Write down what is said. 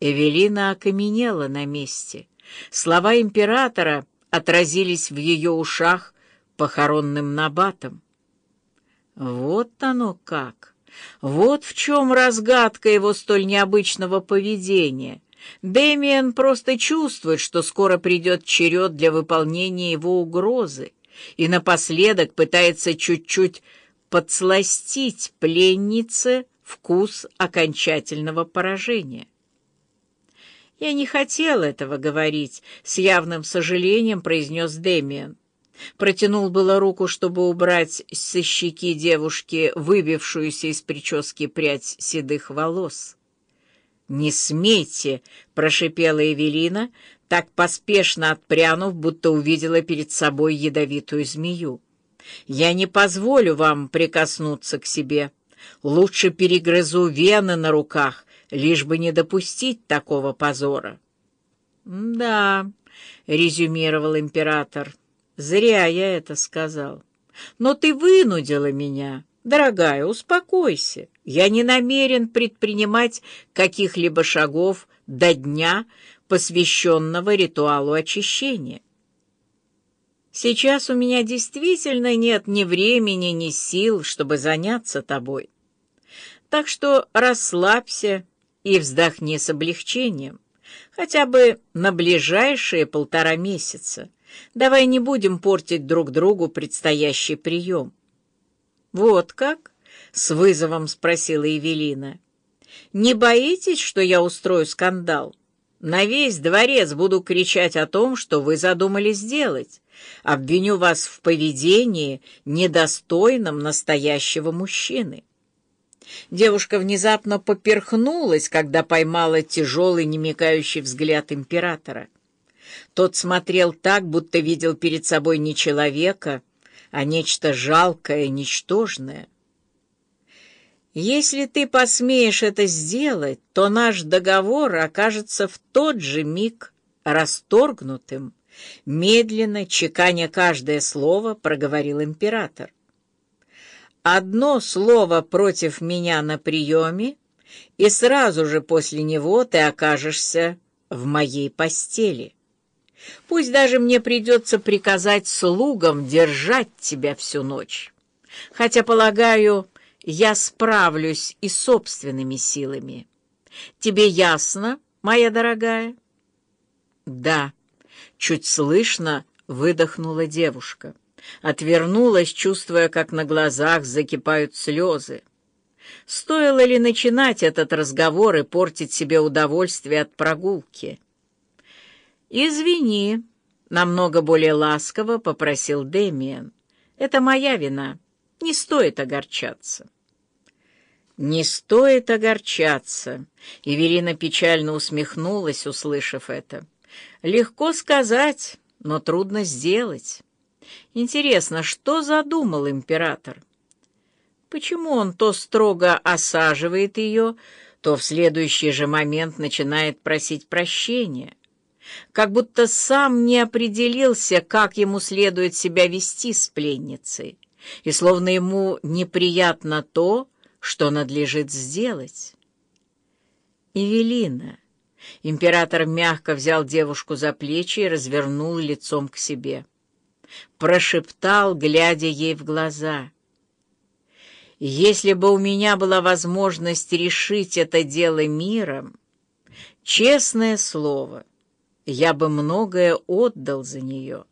Эвелина окаменела на месте. Слова императора отразились в ее ушах похоронным набатом. Вот оно как! Вот в чем разгадка его столь необычного поведения. Дэмиен просто чувствует, что скоро придет черед для выполнения его угрозы, и напоследок пытается чуть-чуть подсластить пленнице вкус окончательного поражения. «Я не хотел этого говорить», — с явным сожалением произнес Дэмиан. Протянул было руку, чтобы убрать со щеки девушки выбившуюся из прически прядь седых волос. «Не смейте!» — прошипела Эвелина, так поспешно отпрянув, будто увидела перед собой ядовитую змею. «Я не позволю вам прикоснуться к себе. Лучше перегрызу вены на руках, лишь бы не допустить такого позора». «Да», — резюмировал император, — «зря я это сказал. Но ты вынудила меня. Дорогая, успокойся. Я не намерен предпринимать каких-либо шагов до дня, посвященного ритуалу очищения. Сейчас у меня действительно нет ни времени, ни сил, чтобы заняться тобой. Так что расслабься и вздохни с облегчением, хотя бы на ближайшие полтора месяца. Давай не будем портить друг другу предстоящий прием. «Вот как?» — с вызовом спросила Евелина. «Не боитесь, что я устрою скандал?» На весь дворец буду кричать о том, что вы задумали сделать. Обвиню вас в поведении, недостойном настоящего мужчины». Девушка внезапно поперхнулась, когда поймала тяжелый, немикающий взгляд императора. Тот смотрел так, будто видел перед собой не человека, а нечто жалкое, ничтожное. Если ты посмеешь это сделать, то наш договор окажется в тот же миг расторгнутым. Медленно, чеканя каждое слово, проговорил император. Одно слово против меня на приеме, и сразу же после него ты окажешься в моей постели. Пусть даже мне придется приказать слугам держать тебя всю ночь. Хотя, полагаю, я справлюсь и собственными силами. Тебе ясно, моя дорогая? Да, чуть слышно выдохнула девушка. Отвернулась, чувствуя, как на глазах закипают слезы. Стоило ли начинать этот разговор и портить себе удовольствие от прогулки? «Извини», — намного более ласково попросил Дэмиен. «Это моя вина. Не стоит огорчаться». «Не стоит огорчаться», — Эвелина печально усмехнулась, услышав это. «Легко сказать, но трудно сделать. Интересно, что задумал император? Почему он то строго осаживает ее, то в следующий же момент начинает просить прощения? Как будто сам не определился, как ему следует себя вести с пленницей, и словно ему неприятно то, что надлежит сделать. Эвелина. Император мягко взял девушку за плечи и развернул лицом к себе. Прошептал, глядя ей в глаза. «Если бы у меня была возможность решить это дело миром, честное слово, я бы многое отдал за нее».